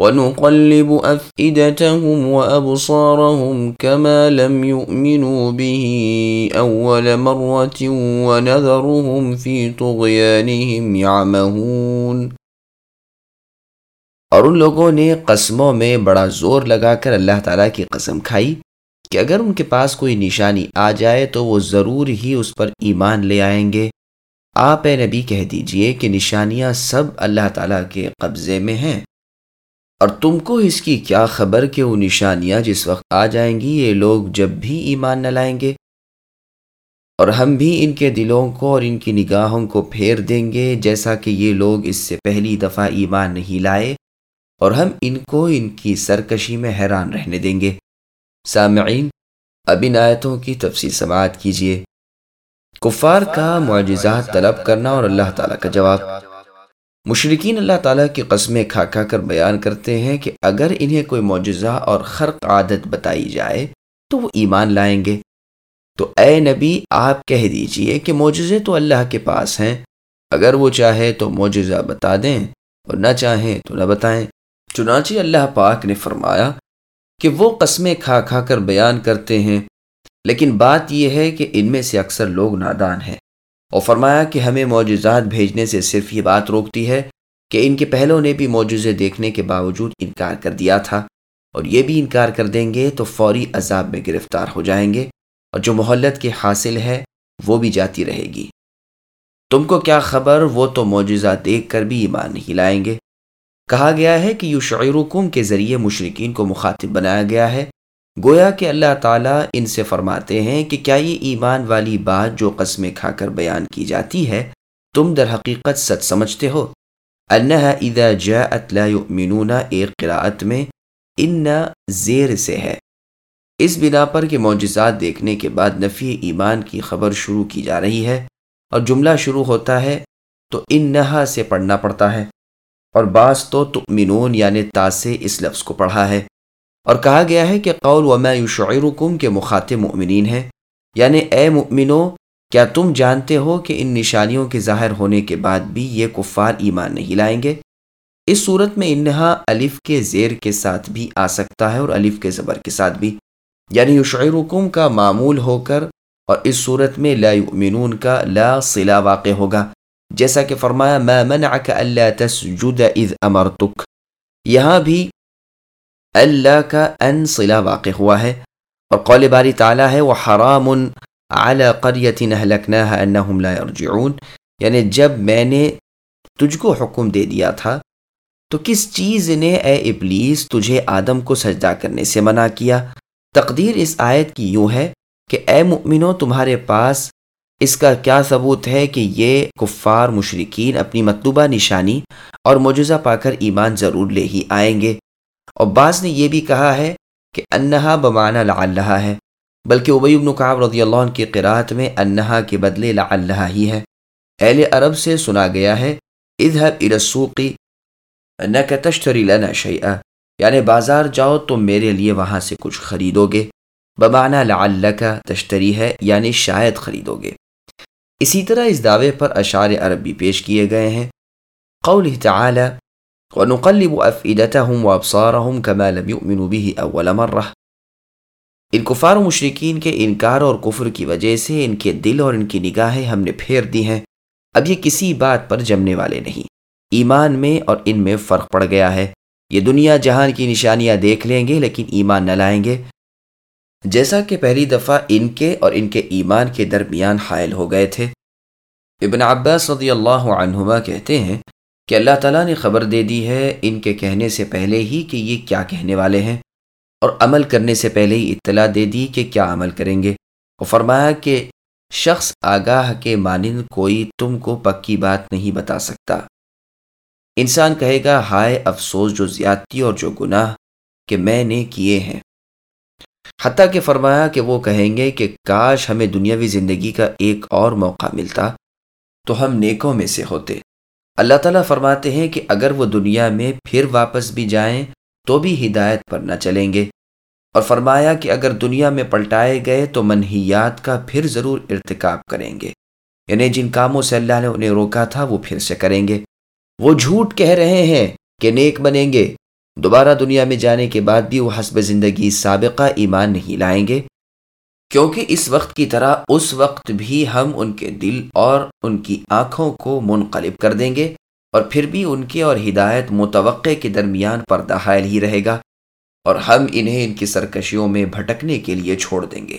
ونقلب أفئدتهم وأبصارهم كما لم يؤمنوا به أول مرة ونذرهم في طغيانهم يعمهون۔ اور ان لوگوں نے قسموں میں بڑا زور لگا کر اللہ تعالیٰ کی قسم کھائی کہ اگر ان کے پاس کوئی نشانی آ جائے تو وہ ضرور ہی اس پر ایمان لے آئیں گے۔ آپ اے نبی کہہ دیجیے کہ نشانیاں سب اللہ تعالیٰ کے قبضے میں ہیں۔ اور تم کو اس کی کیا خبر کہ وہ نشانیاں جس وقت آ جائیں گی، یہ لوگ جب بھی ایمان نہ لائیں گے۔ اور ہم بھی ان کے دلوں کو اور ان کی نگاہوں کو پھیر دیں گے، جیسا کہ یہ لوگ اس سے پہلی دفعہ ایمان نہیں لائے۔ اور ہم ان کو ان کی سرکشی میں حیران رہنے دیں گے۔ سامعین، اب ان آیتوں کی تفصیل سماعت کیجیے۔ کفار کا معجزات طلب کرنا اور اللہ تعالیٰ کا جواب۔ مشرقین اللہ تعالیٰ کی قسمیں کھا کھا کر بیان کرتے ہیں کہ اگر انہیں کوئی معجزہ اور خرق عادت بتائی جائے تو وہ ایمان لائیں گے۔ تو اے نبی، آپ کہہ دیجیے کہ معجزے تو اللہ کے پاس ہیں۔ اگر وہ چاہے تو معجزہ بتا دیں اور نہ چاہیں تو نہ بتائیں۔ چنانچہ اللہ پاک نے فرمایا کہ وہ قسمیں کھا کھا کر بیان کرتے ہیں، لیکن بات یہ ہے کہ ان میں سے اکثر لوگ نادان ہیں۔ اور فرمایا کہ ہمیں معجزات بھیجنے سے صرف یہ بات روکتی ہے کہ ان کے پہلوں نے بھی معجزے دیکھنے کے باوجود انکار کر دیا تھا اور یہ بھی انکار کر دیں گے تو فوری عذاب میں گرفتار ہو جائیں گے اور جو محلت کے حاصل ہے وہ بھی جاتی رہے گی۔ تم کو کیا خبر؟ وہ تو معجزہ دیکھ کر بھی ایمان نہیں لائیں گے۔ کہا گیا ہے کہ یو شعرکم کے ذریعے مشرقین کو مخاطب بنایا گیا ہے۔ گویا کہ اللہ تعالیٰ ان سے فرماتے ہیں کہ کیا یہ ایمان والی بات جو قسمیں کھا کر بیان کی جاتی ہے، تم در حقیقت سچ سمجھتے ہو؟ انہا اذا جاءت لا یؤمنون ایک قراءت میں، ان زیر سے ہے۔ اس بنا پر کہ معجزات دیکھنے کے بعد نفی ایمان کی خبر شروع کی جا رہی ہے اور جملہ شروع ہوتا ہے تو انہا سے پڑھنا پڑتا ہے اور بعض تو تؤمنون یعنی تا سے اس لفظ کو پڑھا ہے۔ اور کہا گیا ہے کہ قول وما یشعرکم کے مخاطب مؤمنین ہیں۔ یعنی اے مؤمنو کیا تم جانتے ہو کہ ان نشانیوں کے ظاہر ہونے کے بعد بھی یہ کفار ایمان نہیں لائیں گے؟ اس صورت میں انہا الف کے زیر کے ساتھ بھی آ سکتا ہے اور الف کے زبر کے ساتھ بھی۔ یعنی یشعرکم کا معمول ہو کر اور اس صورت میں لا یؤمنون کا لا صلہ واقع ہوگا۔ جیسا کہ فرمایا، ما منعک الا تسجد اذ امرتک۔ یہاں بھی اللہ کا ان صلہ واقع ہوا ہے۔ اور قول باری تعالیٰ ہے وہ حرام اعلیٰ قریت انہم لا یعنی جب میں نے تجھ کو حکم دے دیا تھا، تو کس چیز نے اے ابلیس تجھے آدم کو سجدہ کرنے سے منع کیا؟ تقدیر اس آیت کی یوں ہے کہ اور بعض نے یہ بھی کہا ہے کہ انہا بمعنی لعلہ ہے، بلکہ ابی ابن قعب رضی اللہ عنہ کی قرآت میں انہا کے بدلے لعلہ ہی ہے۔ اہل عرب سے سنا گیا ہے اذهب الى السوق انك تشتري لنا شيئا یعنی بازار جاؤ تو میرے لیے وہاں سے کچھ خریدو گے بمعنی لعلک تشتری ہے یعنی شاید خریدو گے اسی طرح اس دعوے پر اشعار عرب بھی پیش کیے گئے ہیں۔ قول تعالی وَنُقَلِّبُ أَفْئِدَتَهُمْ وَأَبْصَارَهُمْ كَمَا لَمْ يُؤْمِنُوا بِهِ أَوَّلَ مَرَّةٍ. ان کفار و مشرقین کے انکار اور کفر کی وجہ سے ان کے دل اور ان کی نگاہیں ہم نے پھیر دی ہیں، اب یہ کسی بات پر جمنے والے نہیں۔ ایمان میں اور ان میں فرق پڑ گیا ہے۔ یہ دنیا جہان کی نشانیاں دیکھ لیں گے، لیکن ایمان نہ لائیں گے۔ جیسا کہ پہلی دفعہ ان کے اور ان کے ایمان کے درمیان حائل ہو گئے تھے۔ ابن عباس رضی اللہ عنہما کہتے ہیں کہ اللہ تعالیٰ نے خبر دے دی ہے ان کے کہنے سے پہلے ہی کہ یہ کیا کہنے والے ہیں اور عمل کرنے سے پہلے ہی اطلاع دے دی کہ کیا عمل کریں گے۔ اور فرمایا کہ شخص آگاہ کے مانند کوئی تم کو پکی بات نہیں بتا سکتا۔ انسان کہے گا، ہائے افسوس، جو زیادتی اور جو گناہ کہ میں نے کیے ہیں۔ حتیٰ کہ فرمایا کہ وہ کہیں گے کہ کاش ہمیں دنیاوی زندگی کا ایک اور موقع ملتا تو ہم نیکوں میں سے ہوتے۔ اللہ تعالیٰ فرماتے ہیں کہ اگر وہ دنیا میں پھر واپس بھی جائیں تو بھی ہدایت پر نہ چلیں گے۔ اور فرمایا کہ اگر دنیا میں پلٹائے گئے تو منحیات کا پھر ضرور ارتکاب کریں گے۔ یعنی جن کاموں سے اللہ نے انہیں روکا تھا وہ پھر سے کریں گے۔ وہ جھوٹ کہہ رہے ہیں کہ نیک بنیں گے۔ دوبارہ دنیا میں جانے کے بعد بھی وہ حسب زندگی سابقہ ایمان نہیں لائیں گے۔ کیونکہ اس وقت کی طرح اس وقت بھی ہم ان کے دل اور ان کی آنکھوں کو منقلب کر دیں گے اور پھر بھی ان کے اور ہدایت متوقع کے درمیان پردہ حائل ہی رہے گا اور ہم انہیں ان کی سرکشیوں میں بھٹکنے کے لیے چھوڑ دیں گے۔